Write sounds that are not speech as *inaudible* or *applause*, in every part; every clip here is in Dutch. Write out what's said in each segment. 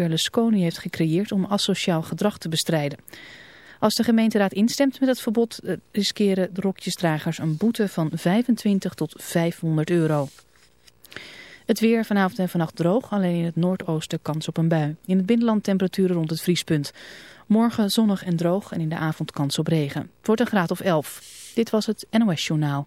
Berlusconi heeft gecreëerd om asociaal gedrag te bestrijden. Als de gemeenteraad instemt met het verbod eh, riskeren de rokjesdragers een boete van 25 tot 500 euro. Het weer vanavond en vannacht droog, alleen in het noordoosten kans op een bui. In het binnenland temperaturen rond het vriespunt. Morgen zonnig en droog en in de avond kans op regen. Het wordt een graad of 11. Dit was het NOS Journaal.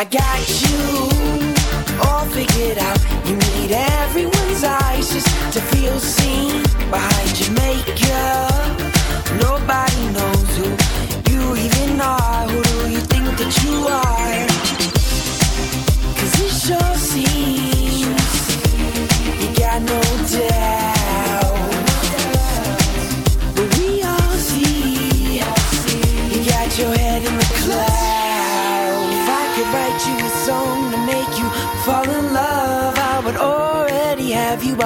I got you all figured out. You need everyone's eyes just to feel seen behind your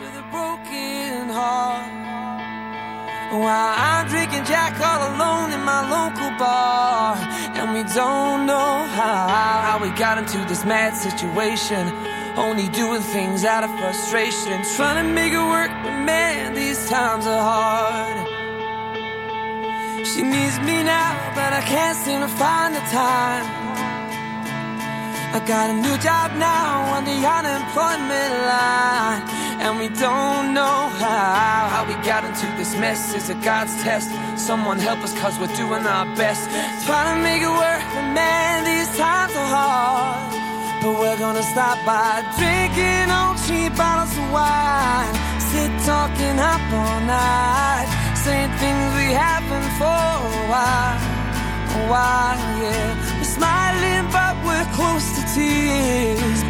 with a broken heart. While I'm drinking Jack all alone in my local bar. And we don't know how, how we got into this mad situation. Only doing things out of frustration. Trying to make it work, but man, these times are hard. She needs me now, but I can't seem to find the time. I got a new job now on the unemployment line. And we don't know how, how we got into this mess. Is a God's test? Someone help us cause we're doing our best. Trying to make it work, but man, these times are hard. But we're gonna stop by drinking on cheap bottles of wine. Sit talking up all night. Saying things we haven't for a while. A while, yeah. We're smiling, but we're close to tears.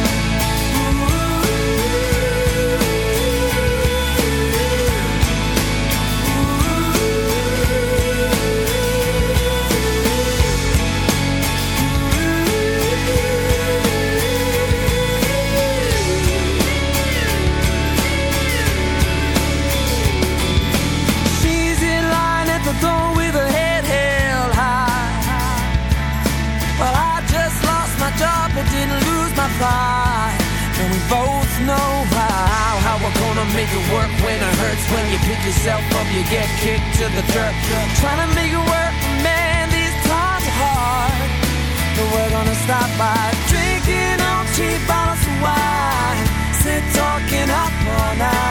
Make it work when it hurts. When you pick yourself up, you get kicked to the dirt. Trying to make it work, man, these times are hard. But we're gonna stop by drinking on cheap bottles of wine. Sit talking up all night.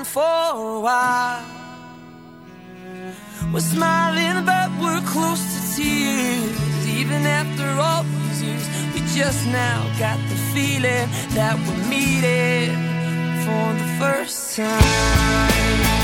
for a while. We're smiling, but we're close to tears. Even after all these years, we just now got the feeling that we're meeting for the first time.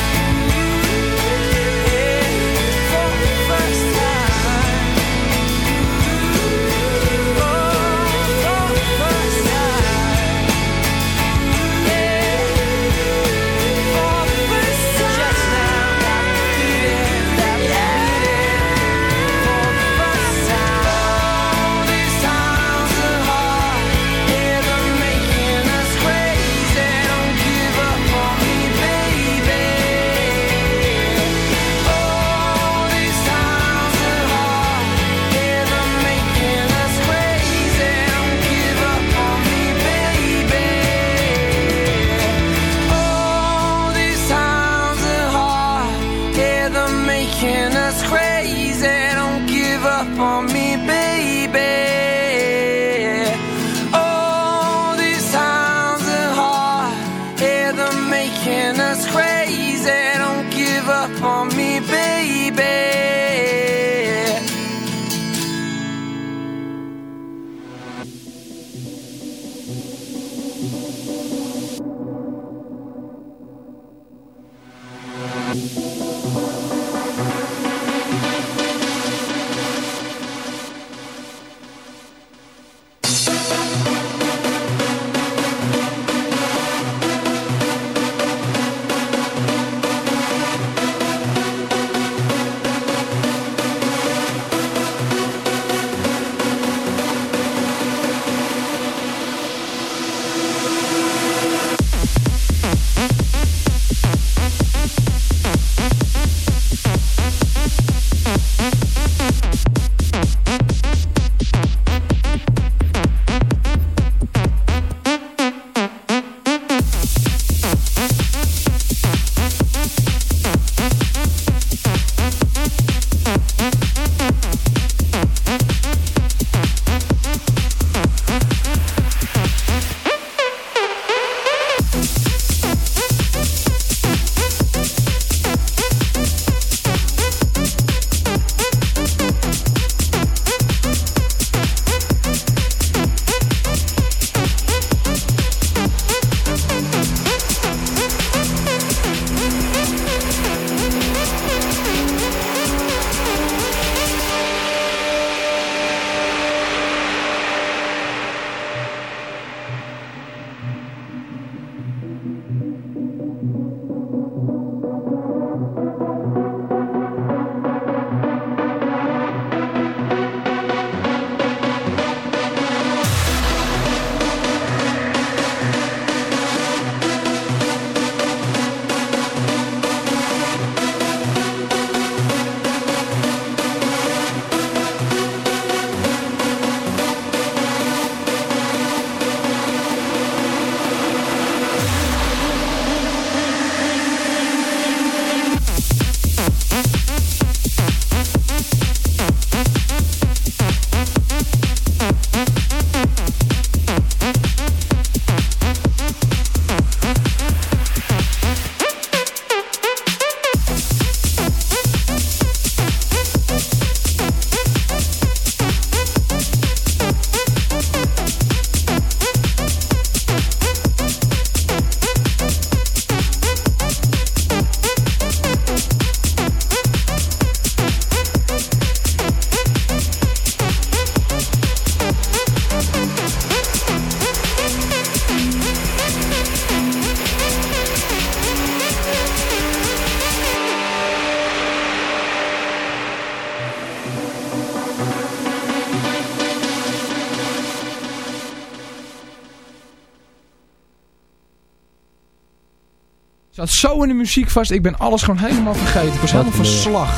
Zat zo in de muziek vast. Ik ben alles gewoon helemaal vergeten. Ik was helemaal van slag.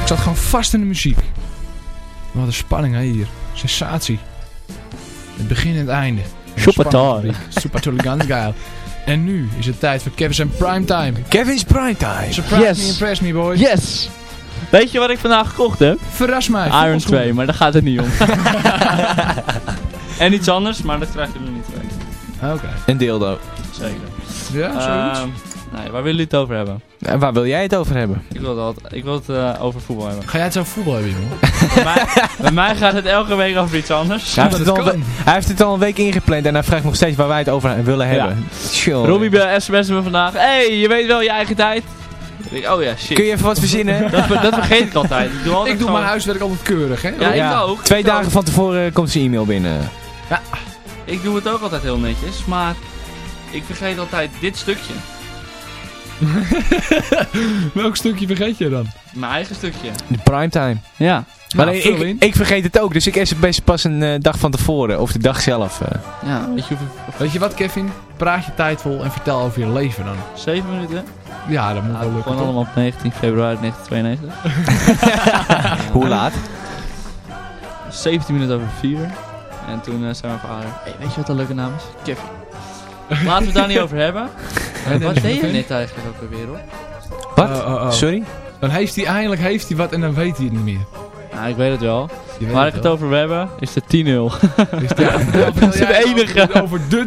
Ik zat gewoon vast in de muziek. Wat een spanning hè, hier. Sensatie. Het begin en het einde. Super Super geil. En nu is het tijd voor Kevin's Primetime. Kevin's Primetime. Surprise yes. me, impress me boys. Yes. Weet je wat ik vandaag gekocht heb? Verras mij. Iron 2, maar daar gaat het niet om. *laughs* en iets anders, maar dat krijg je er niet. Oké. Een dildo. Zeker. Ja, zoiets. Ehm, nee, waar willen jullie het over hebben? En waar wil jij het over hebben? Ik wil het, altijd, ik wil het eh, over voetbal hebben. Ga jij het zo voetbal hebben, jongen? *laughs* bij, mij, bij mij gaat het elke week over iets anders. Hij heeft, het al, een we- hij heeft het al een week ingepland en hij vraagt nog steeds waar wij het over willen hebben. Chill. Robbie bij sms'en me vandaag. hey, je weet wel je eigen tijd. Ik denk, oh ja, shit. Kun je even wat verzinnen? *laughs* Dat, dat vergeet ik altijd. Ik doe, altijd Ik doe gewoon- mijn huiswerk altijd keurig, hè? Ja, ik ook. Twee Ik dagen ook. van tevoren komt zijn e-mail binnen. Ik doe het ook altijd heel netjes, maar ik vergeet altijd dit stukje. *laughs* Welk stukje vergeet je dan? Mijn eigen stukje. De primetime. Ja. Maar Nou, alleen, ik, ik vergeet het ook, dus ik sms pas een eh, dag van tevoren. Of de dag zelf. eh. Ja, weet je hoeveel... Weet je wat, Kevin? Praat je tijd vol en vertel over je leven dan. Zeven minuten? Ja, dat moet Ja, wel lukken, gewoon allemaal op 19 februari 1992. *laughs* Hoe laat? 17 minuten over 4. En toen eh, zei mijn vader, hey, weet je wat een leuke naam is? Kevin. Laten we het daar niet over hebben. En- Wat deed je net eigenlijk ook weer hoor? Wat? Oh, oh, oh. Sorry? Dan heeft hij eindelijk heeft hij wat en dan weet hij het niet meer. Nou, ik weet het wel. Weet Waar ik het over hebben, is de 10-0. *laughs* Is het- ja, Dat is het enige. Over de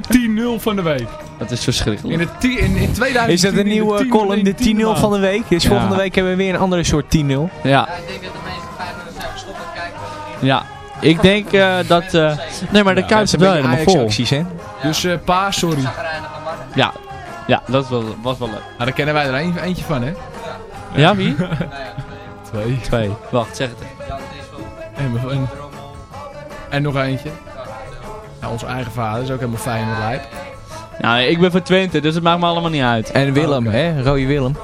10-0 van de week. Dat is In, verschrikkelijk. het ti- in, in 2000 Is dat een nieuwe column, de 10-0 van de week? Dus Ja. volgende week hebben we weer een andere soort 10-0. Ja. ik denk dat de meeste Feyenoorders zijn gestopt met kijken. Ja. Ik denk eh, dat... eh, nee, maar de Kuip is wel helemaal vol. Ajax-acties, hè? Dus eh, pa, sorry. Ja. Ja, dat was, was wel leuk. Nou, daar kennen wij er een, eentje van, hè? Ja, wie? Twee. Twee. Wacht, zeg het. Jan Distel, En, en, nog eentje. Ja, onze eigen vader is ook helemaal fijn met lijp. Nou, ik ben van Twente, dus het maakt me allemaal niet uit. En Willem, Oké. hè? Rode Willem.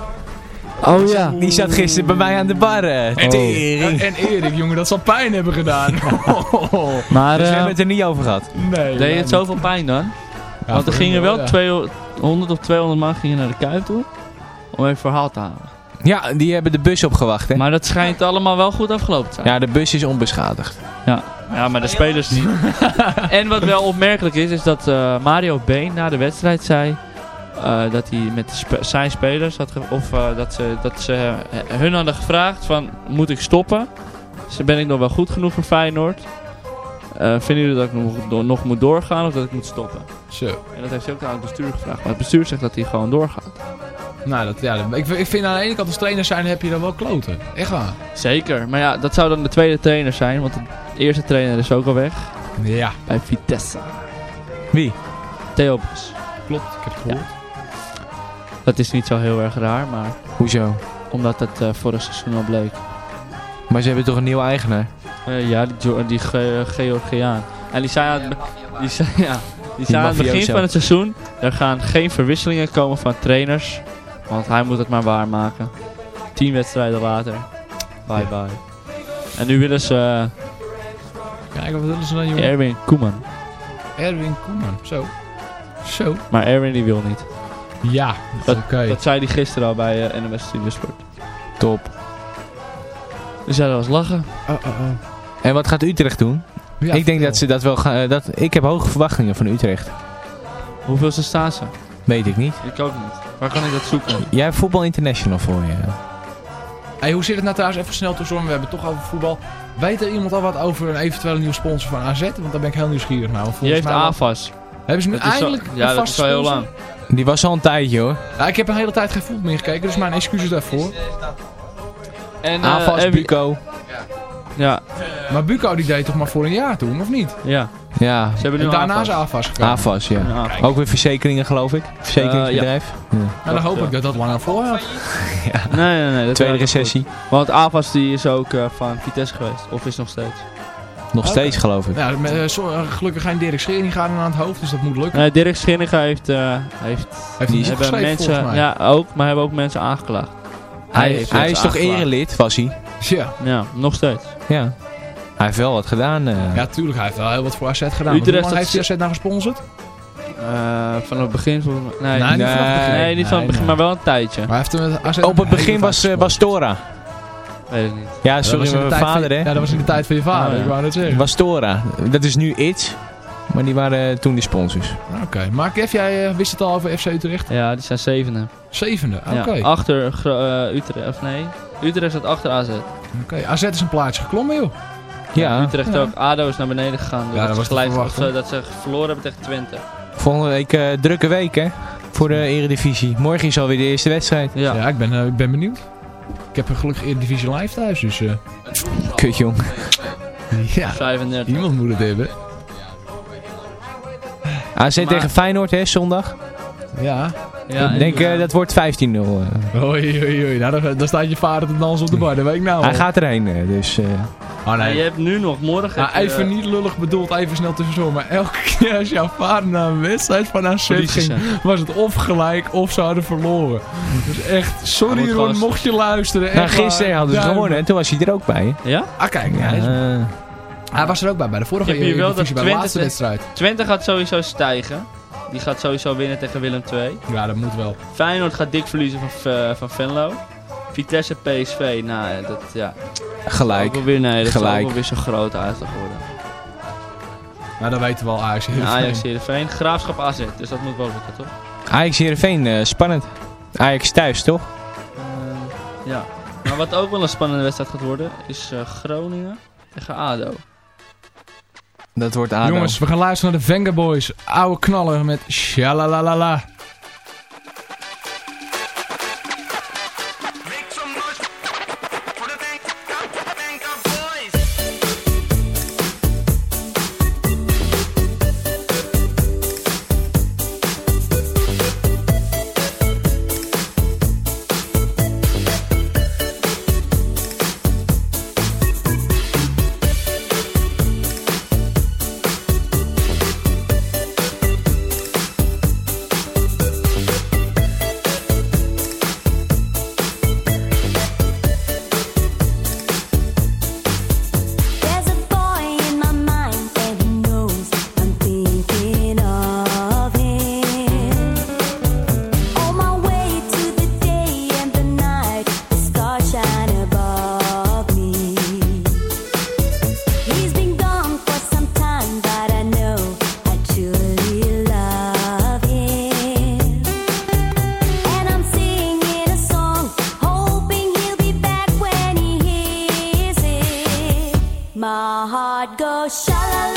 Oh ja. Die zat gisteren bij mij aan de bar. En, Tering. en Erik, jongen, dat zal pijn hebben gedaan. *laughs* Maar Dus we eh, hebben het er niet over gehad. nee. deed het zoveel pijn dan? Ja, Want er gingen wel ja. 200 of 200 man gingen naar de Kuip toe. Om even verhaal te halen. Ja, die hebben de bus opgewacht, hè? Maar dat schijnt allemaal wel goed afgelopen te zijn. Ja, de bus is onbeschadigd. Ja, maar de spelers niet. *laughs* en wat wel opmerkelijk is, is dat eh, Mario Been na de wedstrijd zei... eh, dat hij met zijn spelers had of eh, dat ze, dat ze eh, hun hadden gevraagd van moet ik stoppen? Ben ik nog wel goed genoeg voor Feyenoord? Vinden jullie dat ik nog, nog moet doorgaan of dat ik moet stoppen? Zo. En dat heeft hij ook aan het bestuur gevraagd. Maar het bestuur zegt dat hij gewoon doorgaat. Nou, dat, ja, dat- ik, ik vind aan de ene kant als trainer zijn heb je dan wel kloten. Echt waar. Zeker. Maar ja, dat zou dan de tweede trainer zijn. Want de eerste trainer is ook al weg. Ja, Bij Vitesse. Wie? Theobus. klopt. Ik heb het gehoord. Dat is niet zo heel erg raar, maar Hoezo? omdat het eh, vorig seizoen al bleek. Maar ze hebben toch een nieuwe eigenaar? Eh, ja, die, die Ge- Georgiaan. En die zei aan die zei, ja, die zei aan het begin van het seizoen... er gaan geen verwisselingen komen van trainers. Want hij moet het maar waarmaken. Tien wedstrijden later. Bye bye. En nu willen ze Kijk, wat willen ze dan, jongen? eh, Erwin Koeman. Erwin Koeman. Zo. Zo. Maar Erwin die wil niet. Ja, Dat- oké. Dat zei hij gisteren al bij eh NOS Studio Sport. Top. Dus ja, dat was lachen. Oh, oh, oh. En wat gaat Utrecht doen? Ja, ik denk dat ze dat wel gaan... eh, dat, ik heb hoge verwachtingen van Utrecht. Hoeveel ze staan ze? Weet ik niet. Ik ook niet. Waar kan ik dat zoeken? Jij hebt Voetbal International voor je. Hey, hoe zit het nou trouwens even snel tussendoor? We hebben het toch over voetbal. Weet er iemand al wat over een eventuele nieuwe sponsor van AZ? Want daar ben ik heel nieuwsgierig naar. volgens heeft AFAS. Hebben ze nu Dat al- eindelijk ja, dat is wel heel lang. Die was al een tijdje hoor. Ja, ik heb een hele tijd geen voetbal meer gekeken, dus mijn excuses daarvoor. En, eh, AFAS, en wie- Buco. Ja, Maar Buco die deed toch maar voor een jaar toen, of niet? ja. Ja, Ze hebben nu En daarna is AFAS gekomen. AFAS ja. Ja. Ook weer verzekeringen geloof ik. Verzekeringsbedrijf. Ja. Nou, dan hoop ik dat dat langer volhoudt. Nee, nee, nee. Dat Tweede recessie. goed. Want AFAS die is ook eh, van Vitesse geweest. Of is nog steeds. Nog steeds geloof ik. Ja, met, eh, zo- eh, gelukkig geen Dirk Schering gaat er aan het hoofd, dus dat moet lukken. Nee, Dirk heeft, eh heeft Heeft hij Die niet hebben mensen, mij. ja ook, maar hebben ook mensen aangeklaagd. Hij, heeft hij is toch erelid, was hij? Ja. Ja, nog steeds. Ja. Hij heeft wel wat gedaan. eh. ja, tuurlijk. Hij heeft wel heel wat voor AZ gedaan. Utrecht heeft ze- AZ nou gesponsord? Eh, van het begin volgens mij. Nee, Nee, niet vanaf het begin. nee, niet van het Nee, begin, nee. maar wel een tijdje. Maar heeft hem met AZ Op het begin was, eh, was Tora. Weet ik niet. Ja, Dat sorry, was in de mijn tijd vader van, hè. Ja, dat was in de tijd van je vader, Oh, ja. ik wou net zeggen. Was Tora. Dat is nu iets. Maar die waren toen de sponsors. Oké, maar Kev, jij eh, wist het al over FC Utrecht? Ja, die zijn zevende. Zevende, oké. Ja, achter eh, Utrecht, of nee. Utrecht staat achter AZ. Oké, AZ is een plaatje geklommen, joh. Ja. Utrecht Ja. ook. ADO is naar beneden gegaan. Ja, dat was gelijk, of, eh, dat ze verloren hebben tegen Twente. Volgende week eh, drukke week, hè? Voor de Eredivisie. Morgen is alweer de eerste wedstrijd. Ja. Ja, ik, ben, ik ben benieuwd. Ik heb een gelukkig Eredivisie live thuis, dus eh, Kut, jong. ja, 35. iemand moet het hebben. AZ Maar- tegen Feyenoord, hè, zondag. Ja. Ja, ik denk en- eh, dat wordt 15-0. eh. Oei, oei, oei. Nou, dan, dan staat je vader te dansen op de bar, dat weet ik nou Hij al. gaat erheen, eh, dus... eh, Oh, Ja, nee. je hebt nu nog morgen. Nou, even niet lullig bedoeld, even snel tussendoor. Maar elke *laughs* keer als jouw vader naar een wedstrijd van AZ ging, zijn. was het of gelijk of ze hadden verloren. Dus echt, sorry Ron, gewoon- mocht je luisteren. nou, gisteren hadden ze gewonnen en toen was hij er ook bij. Ja? Ah, kijk, ja, hij, is- Eh, hij was er ook bij, bij de vorige dat bij de Twente laatste wedstrijd. Twente gaat sowieso stijgen. Die gaat sowieso winnen tegen Willem II. Ja, dat moet wel. Feyenoord gaat dik verliezen van, eh, van Venlo. Vitesse PSV, nou ja, dat ja. gelijk. Ook wel weer, nee, dat zal Gelijk. ook wel weer zo'n grote uitslag worden. Maar dan weten we al Ajax. En Ajax Heerenveen, Graafschap AZ, dus dat moet wel lukken, toch? Ajax Heerenveen, eh spannend. Ajax thuis, toch? Eh, ja. Maar wat ook wel een spannende wedstrijd gaat worden, is eh, Groningen tegen ADO. Dat wordt. Jongens, we gaan luisteren naar de Venga Boys. Oude knallen met Shalalalala. Heart goes sha la la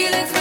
feelings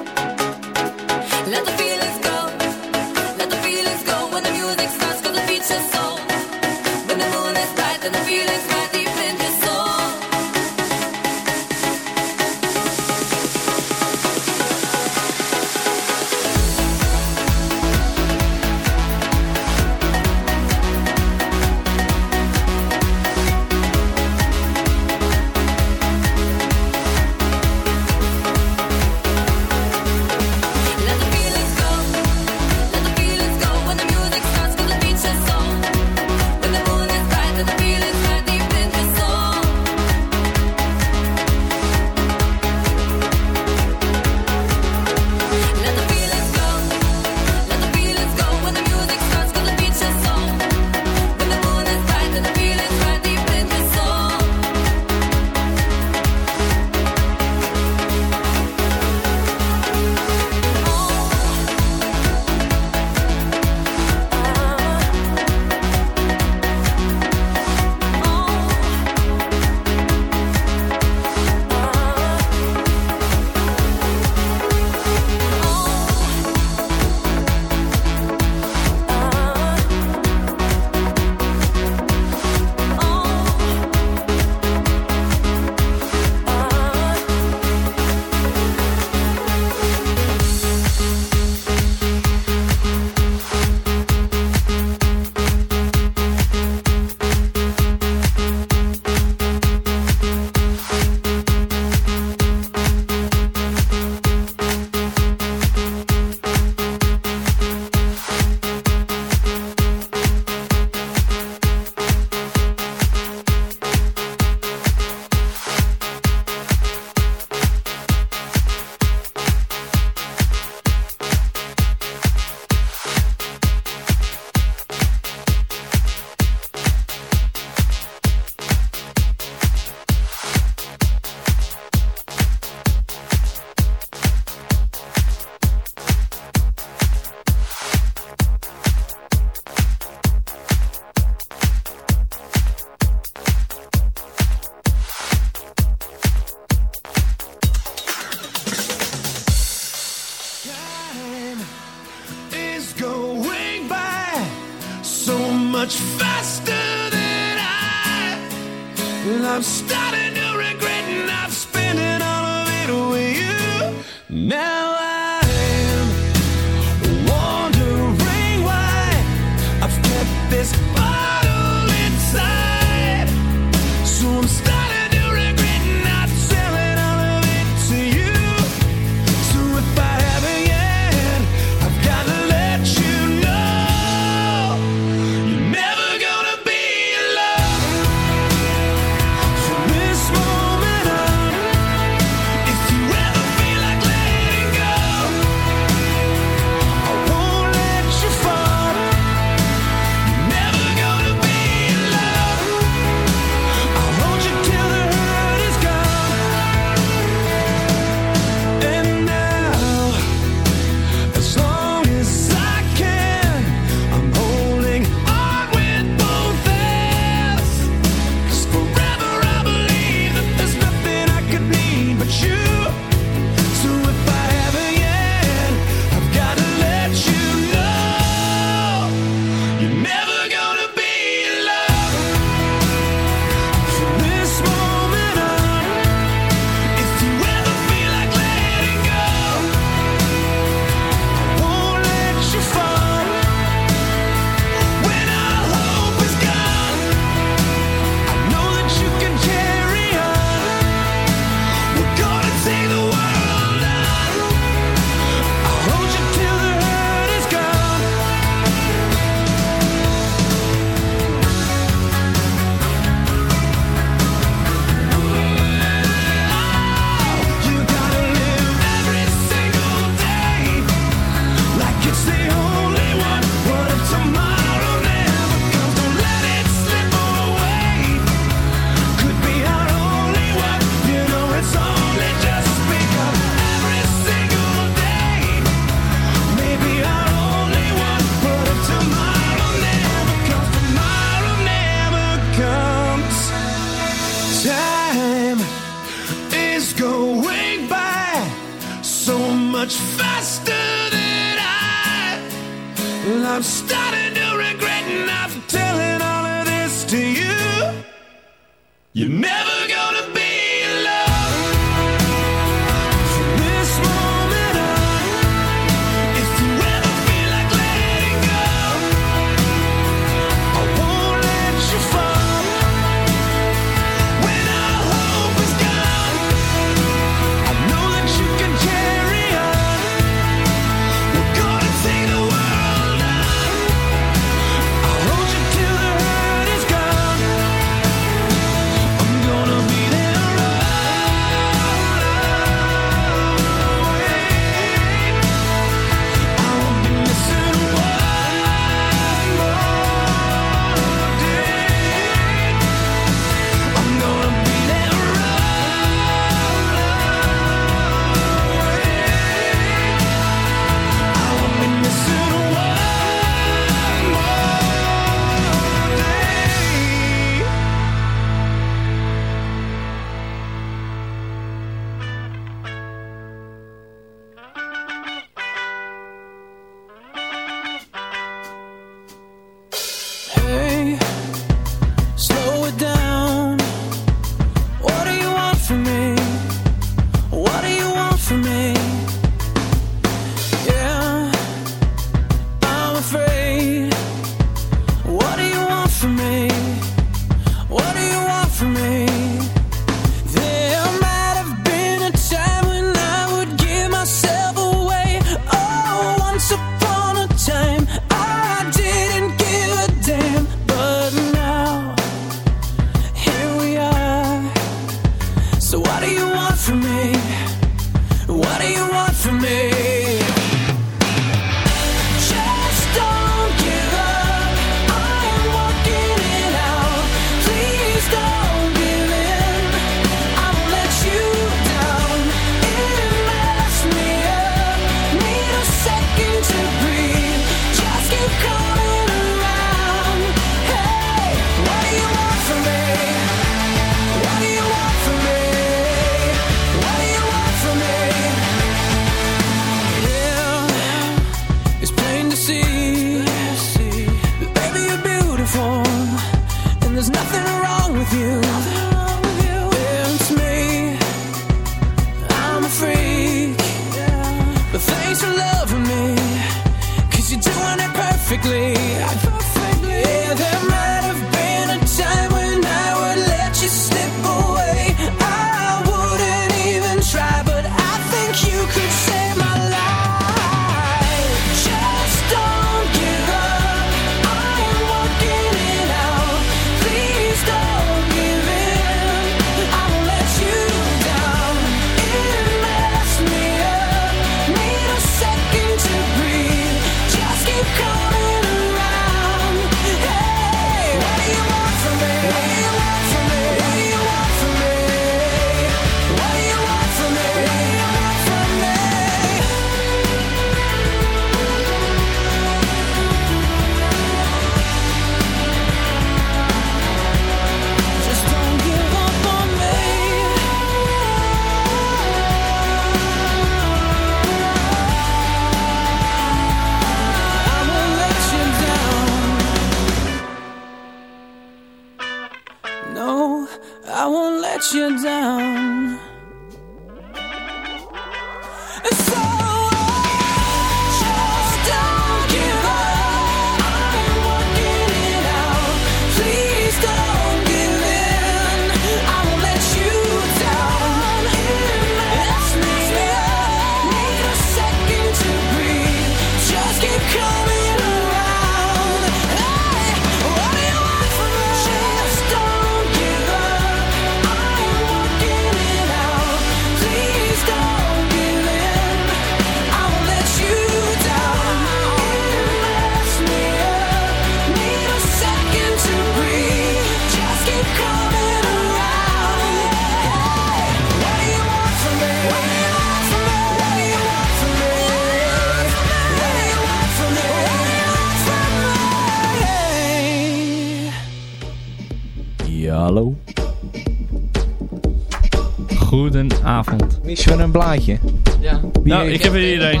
Ja. Nou, ik heb er hier een.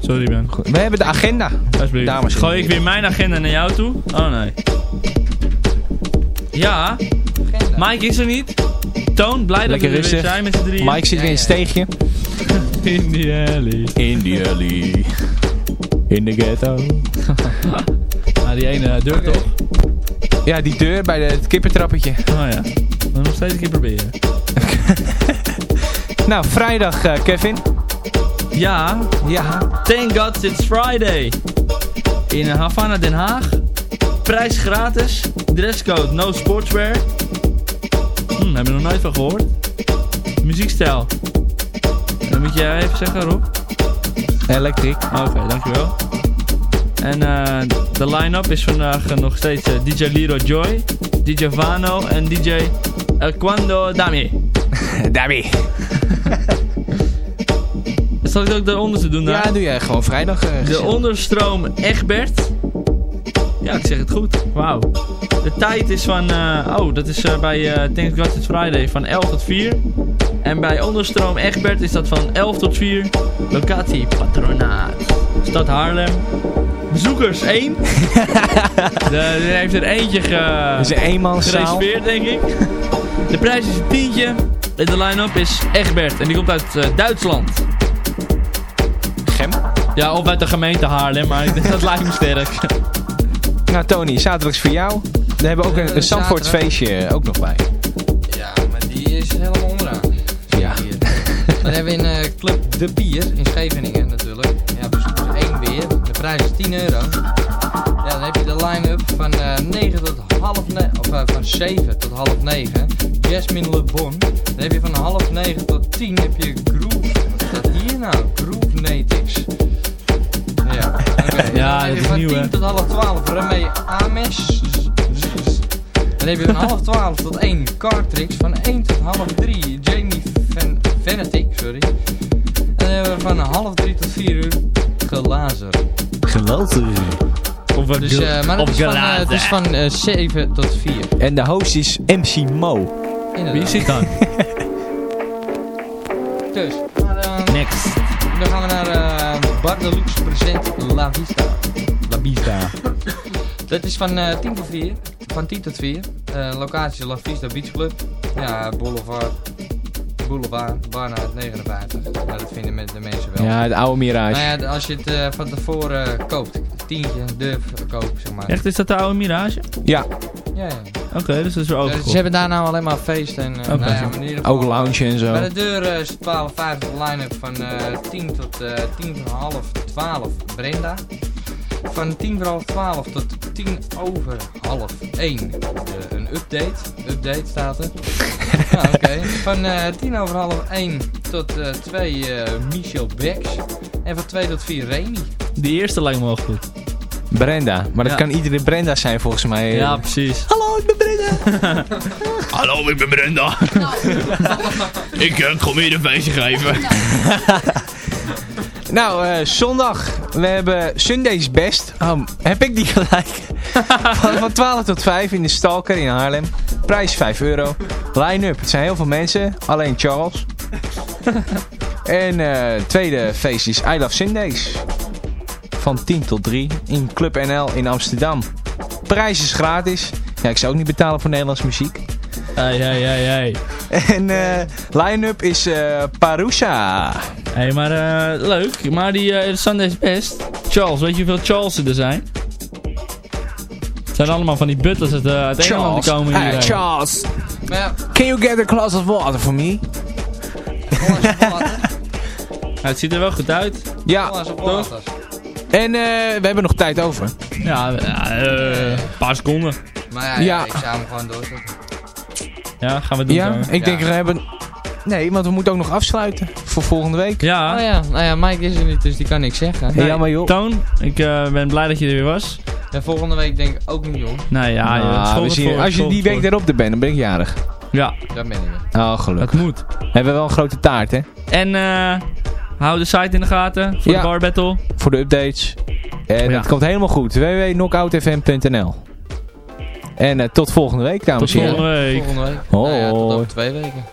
Sorry Ben. Goed. We hebben de agenda. Alsjeblieft. Dames Gooi ik weer mijn agenda naar jou toe? Oh nee. Ja, Mike is er niet. Toon, blij dat we er weer zijn met z'n drieën. Mike zit weer in een steegje. *laughs* in die alley. In the alley. In de ghetto. *laughs* Ah, die ene deur toch? Ja, die deur bij de, het kippentrappetje. Oh ja. We nog steeds een keer proberen. Nou, vrijdag, eh, Kevin. Ja, Ja. thank God it's Friday. In Havana, Den Haag. Prijs gratis. Dresscode no sportswear. Hm, hebben we nog nooit van gehoord. Muziekstijl. Dan moet jij even zeggen, Rob. Electric. Oké, dankjewel. En eh, de line-up is vandaag nog steeds eh, DJ Liro Joy, DJ Vano en DJ El Quando Dami. *laughs* Daarmee. Zal ik ook de onderste doen? Ja, doe jij gewoon vrijdag. eh, De onderstroom Egbert. Ja, ik zeg het goed. Wauw. De tijd is van... eh, oh, dat is eh, bij eh Thank God It's Friday van 11 tot 4. En bij onderstroom Egbert is dat van 11 tot 4. Locatie Patronaat. Stad Haarlem. Bezoekers 1. *laughs* de, er heeft er eentje ge, is een eenmanszaal. gereserveerd, denk ik. De prijs is een tientje. En de line-up is Egbert. En die komt uit Duitsland. Ja, of uit de gemeente Haarlem, maar ik *laughs* denk dat lijkt me sterk. Nou, Tony, zaterdag is voor jou. We hebben ook een, Eh, een Zandvoorts zaterdag. feestje eh, ook nog bij. Ja, maar die is helemaal onderaan. Ja. Hier. Dan hebben we in eh, Club De Pier in Scheveningen natuurlijk. Ja, bezoekers één weer. De prijs is 10 euro. Ja, dan heb je de line-up van eh 9 tot half 9, of eh, van 7 tot half 9. Jasmine Le Bon. Dan heb je van half 9 tot 10 heb je Groove. Wat staat hier nou? Groove Natives. Ja, dat heb je is van nieuw, 10 hè? tot half 12 Remy Ames. Dan heb je van half 12 tot 1 Cartrix. Van 1 tot half 3 Jamie Van Venetic, sorry. En dan hebben we van half 3 tot 4 uur Gelazer. Geloten. Of wat Dus, maar het is, van, eh, het is van eh, 7 tot 4. En de host is MC Mo. Wie Inderdaad. zit dan? *laughs* Dus, maar, Next. dan gaan we naar Bar de Luxe present La Vista. La Vista. Dat is van eh 10 tot 4. Van 10 tot 4. Eh, locatie La Vista Beach Club. Ja, Boulevard. Boulevard, Barna 59. Nou, dat vinden met de mensen wel. Ja, de oude Mirage. Nou ja, als je het eh, van tevoren eh, koopt, tientje, de koop, zeg maar. Echt, is dat de oude Mirage? Ja, Ja, ja. Oké, dus dat is weer Eh, overgekocht. ze hebben daar nou alleen maar feest en eh Oké. nou ja, geval, ook lounge en zo. Bij de deur eh, is het 12.50 line-up van eh 10 tot eh 10 voor half 12 Brenda. Van 10 voor half 12 tot 10 over half 1 de, een update. Update staat er. ja, *laughs* oké. Van eh 10 over half 1 tot eh 2 eh Michel Bex. En van 2 tot 4 Remy. Die eerste lijkt me wel goed. Brenda. Maar dat Ja. kan iedere Brenda zijn volgens mij. Ja, precies. Hallo. *laughs* Hallo, ik ben Brenda. *laughs* ik uh, kom hier een feestje geven. *laughs* Nou, eh, zondag. We hebben Sunday's Best. Oh, heb ik die gelijk? van, van 12 tot 5 in de Stalker in Haarlem. Prijs 5 euro. Line-up. Het zijn heel veel mensen. Alleen Charles. en eh, tweede feest is I Love Sundays. Van 10 tot 3 in Club NL in Amsterdam. Prijs is gratis. Ja, ik zou ook niet betalen voor Nederlandse muziek. Hey, hey, hey, hey. En eh line-up is eh Parousa. Hé, maar eh, leuk. Maar die eh Sunday is best. Charles, weet je hoeveel Charles er zijn? Het zijn allemaal van die butlers uit, eh, uit Engeland die komen hier. Hey, eh. Charles. Ja, Can you get a glass of water for me? glaas op water. *laughs* Ja, het ziet er wel goed uit. Ja, toch? water. en eh, we hebben nog tijd over. Ja, ja, eh, een paar seconden. Maar ja, Ja. ja. ik zou hem gewoon doorzetten. Ja, gaan we doen Ja, zo. ik denk we hebben... Nee, want we moeten ook nog afsluiten voor volgende week. Ja, Oh ja, nou ja, Mike is er niet, dus die kan niks zeggen. Hey, ja, maar joh. Toon, ik eh, ben blij dat je er weer was. En volgende week denk ik ook niet, joh. Nou ja, Nou, joh, we het zien- voor, als je die week daarop er bent, dan ben ik jarig. Ja, Daar ben ik weer. Oh, dat gelukkig. moet. We hebben wel een grote taart, hè? En eh hou de site in de gaten voor Ja. de bar battle. Voor de updates. En Ja. het komt helemaal goed. www.knockoutfm.nl En eh, tot volgende week, dames Tot en heren. volgende week. Volgende week. Nou ja, tot over twee weken.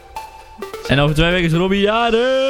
En over twee weken is Robbie jaren.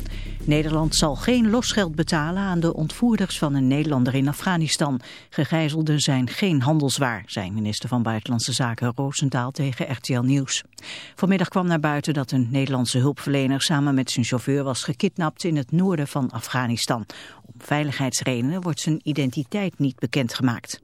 Nederland zal geen losgeld betalen aan de ontvoerders van een Nederlander in Afghanistan. Gegijzelden zijn geen handelswaar, zei minister van Buitenlandse Zaken Roosendaal tegen RTL Nieuws. Vanmiddag kwam naar buiten dat een Nederlandse hulpverlener samen met zijn chauffeur was gekidnapt in het noorden van Afghanistan. Om veiligheidsredenen wordt zijn identiteit niet bekendgemaakt.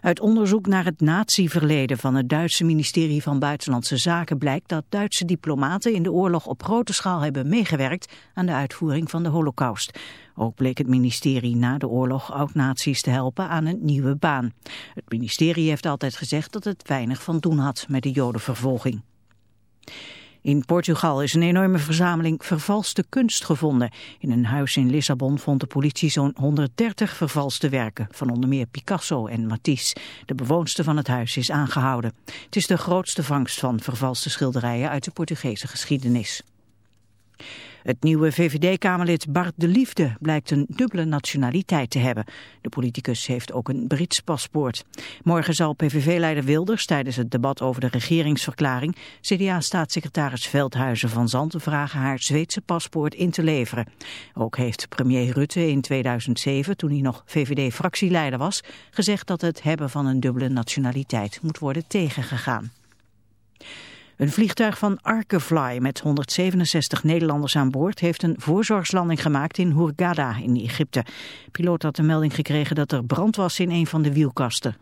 Uit onderzoek naar het natieverleden van het Duitse ministerie van Buitenlandse Zaken blijkt dat Duitse diplomaten in de oorlog op grote schaal hebben meegewerkt aan de uitvoering van de holocaust. Ook bleek het ministerie na de oorlog oud-nazi's te helpen aan een nieuwe baan. Het ministerie heeft altijd gezegd dat het weinig van doen had met de jodenvervolging. In Portugal is een enorme verzameling vervalste kunst gevonden. In een huis in Lissabon vond de politie zo'n 130 vervalste werken, van onder meer Picasso en Matisse. De bewoonster van het huis is aangehouden. Het is de grootste vangst van vervalste schilderijen uit de Portugese geschiedenis. Het nieuwe VVD-kamerlid Bart de Liefde blijkt een dubbele nationaliteit te hebben. De politicus heeft ook een Brits paspoort. Morgen zal PVV-leider Wilders tijdens het debat over de regeringsverklaring CDA-staatssecretaris Veldhuizen van Zanten vragen haar Zweedse paspoort in te leveren. Ook heeft premier Rutte in 2007, toen hij nog VVD-fractieleider was, gezegd dat het hebben van een dubbele nationaliteit moet worden tegengegaan. Een vliegtuig van Arkefly met 167 Nederlanders aan boord heeft een voorzorgslanding gemaakt in Hurghada in Egypte. De piloot had de melding gekregen dat er brand was in een van de wielkasten.